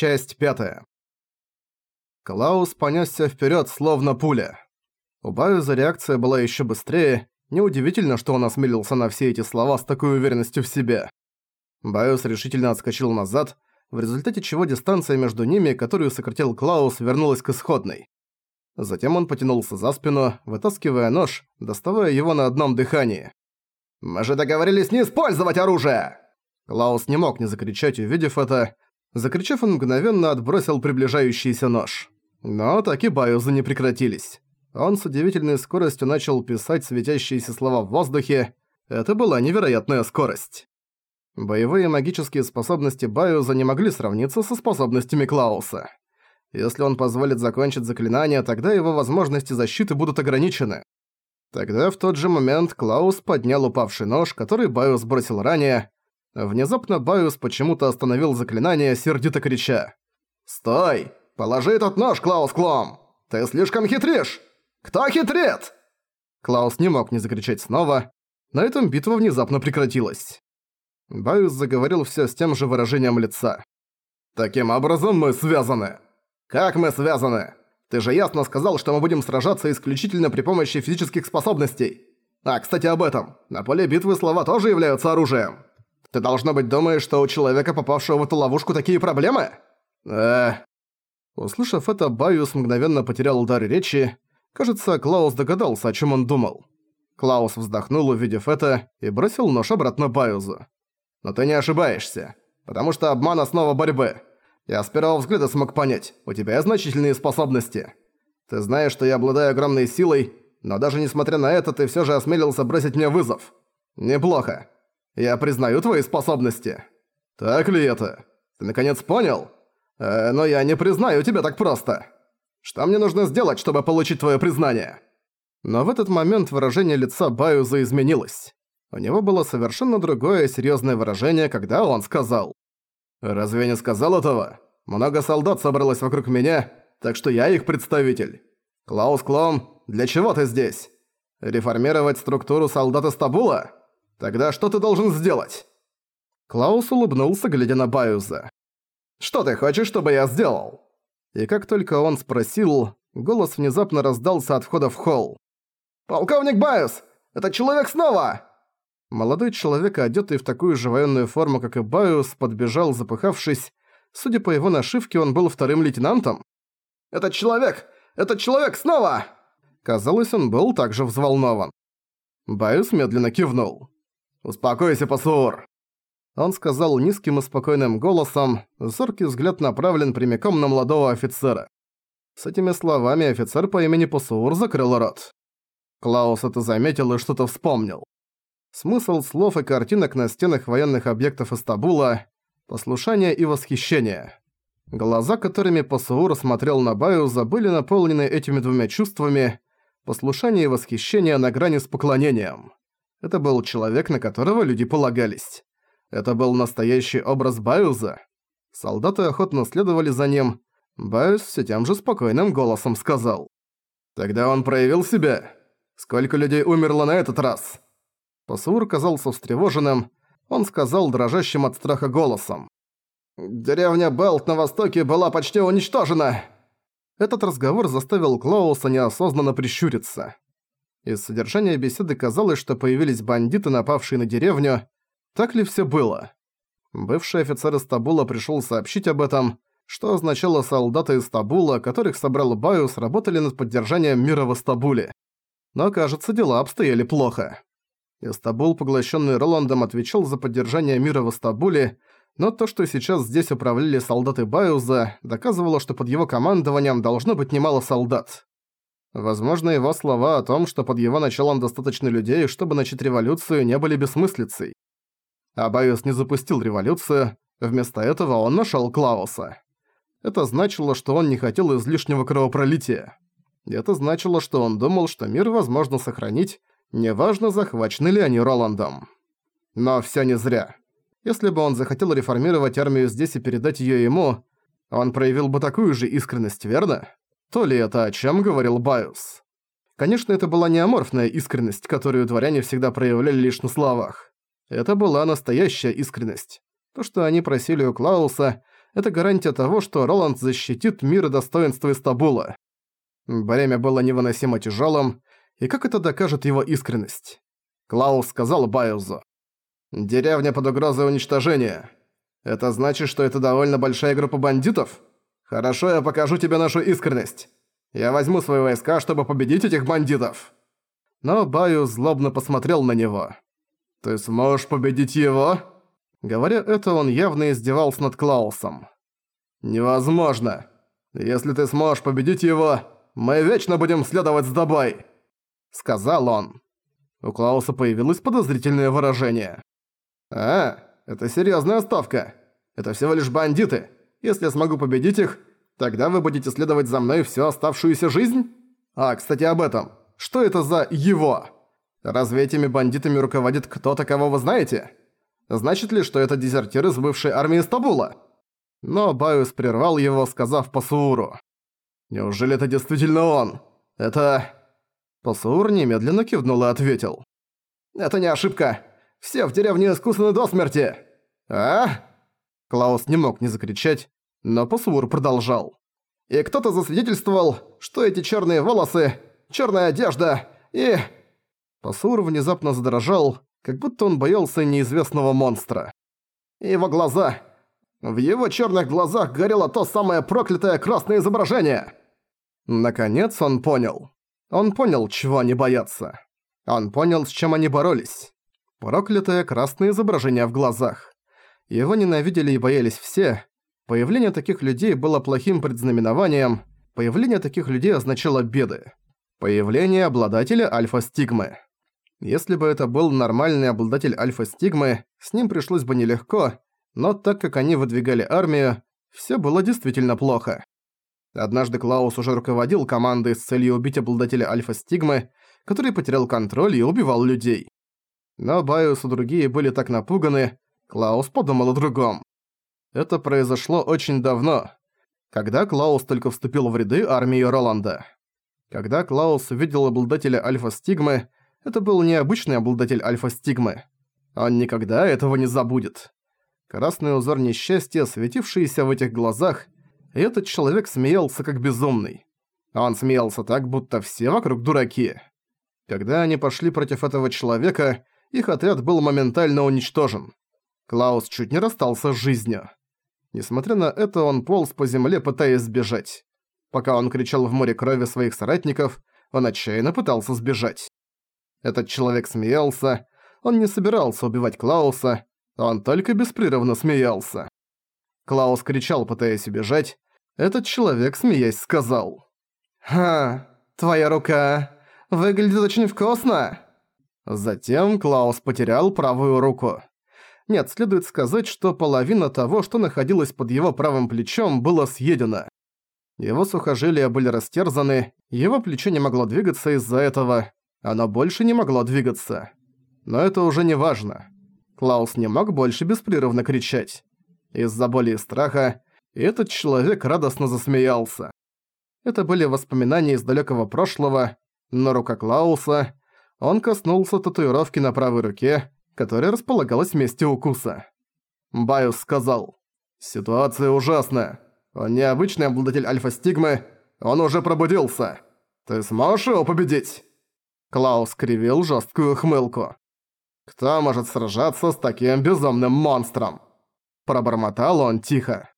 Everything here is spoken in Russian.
Часть пятая. Клаус понесся вперед, словно пуля. У Баюза реакция была еще быстрее, неудивительно, что он осмелился на все эти слова с такой уверенностью в себе. Баюс решительно отскочил назад, в результате чего дистанция между ними, которую сократил Клаус, вернулась к исходной. Затем он потянулся за спину, вытаскивая нож, доставая его на одном дыхании. «Мы же договорились не использовать оружие!» Клаус не мог не закричать, увидев это. Закричав, он мгновенно отбросил приближающийся нож. Но так и баюзы не прекратились. Он с удивительной скоростью начал писать светящиеся слова в воздухе. Это была невероятная скорость. Боевые магические способности Баюза не могли сравниться со способностями Клауса. Если он позволит закончить заклинание, тогда его возможности защиты будут ограничены. Тогда в тот же момент Клаус поднял упавший нож, который Баюс бросил ранее. Внезапно Баюс почему-то остановил заклинание, сердито крича. «Стой! Положи этот нож, Клаус Клом! Ты слишком хитришь! Кто хитрит?» Клаус не мог не закричать снова. На этом битва внезапно прекратилась. Баюс заговорил все с тем же выражением лица. «Таким образом мы связаны!» «Как мы связаны? Ты же ясно сказал, что мы будем сражаться исключительно при помощи физических способностей. А, кстати, об этом. На поле битвы слова тоже являются оружием. Ты, должно быть, думаешь, что у человека, попавшего в эту ловушку, такие проблемы? Э. Услышав это, Байус мгновенно потерял дар речи. Кажется, Клаус догадался, о чем он думал. Клаус вздохнул, увидев это, и бросил нож обратно Баюзу. «Но ты не ошибаешься, потому что обман – основа борьбы. Я с первого взгляда смог понять, у тебя значительные способности. Ты знаешь, что я обладаю огромной силой, но даже несмотря на это, ты всё же осмелился бросить мне вызов. Неплохо. Я признаю твои способности. Так ли это? Ты наконец понял? Э, но я не признаю тебя так просто. Что мне нужно сделать, чтобы получить твое признание? Но в этот момент выражение лица Баюза изменилось. У него было совершенно другое серьезное выражение, когда он сказал. «Разве я не сказал этого? Много солдат собралось вокруг меня, так что я их представитель. Клаус Клом, для чего ты здесь? Реформировать структуру солдат из? Тогда что ты должен сделать?» Клаус улыбнулся, глядя на Баюза. «Что ты хочешь, чтобы я сделал?» И как только он спросил, голос внезапно раздался от входа в холл. «Полковник Баюс! Этот человек снова!» Молодой человек, одетый в такую же военную форму, как и Байус, подбежал, запыхавшись. Судя по его нашивке, он был вторым лейтенантом. «Этот человек! Этот человек снова!» Казалось, он был также взволнован. Байус медленно кивнул. «Успокойся, Пасур!» Он сказал низким и спокойным голосом, зоркий взгляд направлен прямиком на молодого офицера. С этими словами офицер по имени Пасур закрыл рот. Клаус это заметил и что-то вспомнил. Смысл слов и картинок на стенах военных объектов Истабула – послушание и восхищение. Глаза, которыми Пасуур смотрел на Баюза, были наполнены этими двумя чувствами – послушание и восхищение на грани с поклонением. Это был человек, на которого люди полагались. Это был настоящий образ Баюза. Солдаты охотно следовали за ним. Баюз все тем же спокойным голосом сказал. «Тогда он проявил себя. Сколько людей умерло на этот раз?» Пасур казался встревоженным, он сказал дрожащим от страха голосом. «Деревня Белт на востоке была почти уничтожена!» Этот разговор заставил Клауса неосознанно прищуриться. Из содержания беседы казалось, что появились бандиты, напавшие на деревню. Так ли все было? Бывший офицер из Табула пришел сообщить об этом, что означало солдаты из Табула, которых собрал Баюс, работали над поддержанием мира в Стабуле. Но, кажется, дела обстояли плохо. Истабул, поглощенный Роландом, отвечал за поддержание мира в Истабуле, но то, что сейчас здесь управляли солдаты Баюза, доказывало, что под его командованием должно быть немало солдат. Возможно, его слова о том, что под его началом достаточно людей, чтобы начать революцию, не были бессмыслицей. А Баюс не запустил революцию, вместо этого он нашел Клауса. Это значило, что он не хотел излишнего кровопролития. Это значило, что он думал, что мир возможно сохранить, Неважно, захвачены ли они Роландом. Но всё не зря. Если бы он захотел реформировать армию здесь и передать её ему, он проявил бы такую же искренность, верно? То ли это о чём говорил Байус? Конечно, это была не аморфная искренность, которую дворяне всегда проявляли лишь на словах. Это была настоящая искренность. То, что они просили у Клауса, это гарантия того, что Роланд защитит мир и достоинство Истабула. Бремя было невыносимо тяжелым, и как это докажет его искренность? Клаус сказал Байузу. «Деревня под угрозой уничтожения. Это значит, что это довольно большая группа бандитов? Хорошо, я покажу тебе нашу искренность. Я возьму свои войска, чтобы победить этих бандитов». Но Баю злобно посмотрел на него. «Ты сможешь победить его?» Говоря это, он явно издевался над Клаусом. «Невозможно. Если ты сможешь победить его, мы вечно будем следовать с тобой», — сказал он. У Клауса появилось подозрительное выражение. «А, это серьезная ставка. Это всего лишь бандиты. Если я смогу победить их, тогда вы будете следовать за мной всю оставшуюся жизнь? А, кстати, об этом. Что это за «его»? Разве этими бандитами руководит кто-то, кого вы знаете? Значит ли, что это дезертир из бывшей армии Стабула?» Но Байус прервал его, сказав Пасууру. «Неужели это действительно он? Это...» Пасуур немедленно кивнул и ответил. «Это не ошибка. Все в деревне искусаны до смерти!» «А?» Клаус не мог не закричать, но Пасуур продолжал. «И кто-то засвидетельствовал, что эти черные волосы, черная одежда и...» Пасуур внезапно задрожал, как будто он боялся неизвестного монстра. его глаза... В его черных глазах горело то самое проклятое красное изображение. Наконец он понял. Он понял, чего они боятся. Он понял, с чем они боролись. Проклятое красное изображение в глазах. Его ненавидели и боялись все. Появление таких людей было плохим предзнаменованием. Появление таких людей означало беды. Появление обладателя альфа-стигмы. Если бы это был нормальный обладатель альфа-стигмы, с ним пришлось бы нелегко, но так как они выдвигали армию, все было действительно плохо. Однажды Клаус уже руководил командой с целью убить обладателя альфа-стигмы, который потерял контроль и убивал людей. Но Байус и другие были так напуганы, Клаус подумал о другом. Это произошло очень давно, когда Клаус только вступил в ряды армии Роланда. Когда Клаус увидел обладателя альфа-стигмы, это был необычный обладатель альфа-стигмы. Он никогда этого не забудет. Красный узор несчастья, светившийся в этих глазах, этот человек смеялся как безумный. Он смеялся так, будто все вокруг дураки. Когда они пошли против этого человека, их отряд был моментально уничтожен. Клаус чуть не расстался с жизнью. Несмотря на это, он полз по земле, пытаясь сбежать. Пока он кричал в море крови своих соратников, он отчаянно пытался сбежать. Этот человек смеялся, он не собирался убивать Клауса, он только беспрерывно смеялся. Клаус кричал, пытаясь убежать. Этот человек, смеясь, сказал. «Ха, твоя рука выглядит очень вкусно!» Затем Клаус потерял правую руку. Нет, следует сказать, что половина того, что находилось под его правым плечом, было съедено. Его сухожилия были растерзаны, его плечо не могло двигаться из-за этого, оно больше не могло двигаться. Но это уже не важно. Клаус не мог больше беспрерывно кричать. Из-за боли и страха этот человек радостно засмеялся. Это были воспоминания из далекого прошлого, но рука Клауса... Он коснулся татуировки на правой руке, которая располагалась в месте укуса. Байус сказал, «Ситуация ужасная. Он необычный обладатель альфа-стигмы, он уже пробудился. Ты сможешь его победить?» Клаус кривил жесткую хмылку. «Кто может сражаться с таким безумным монстром?» Пробормотал он тихо.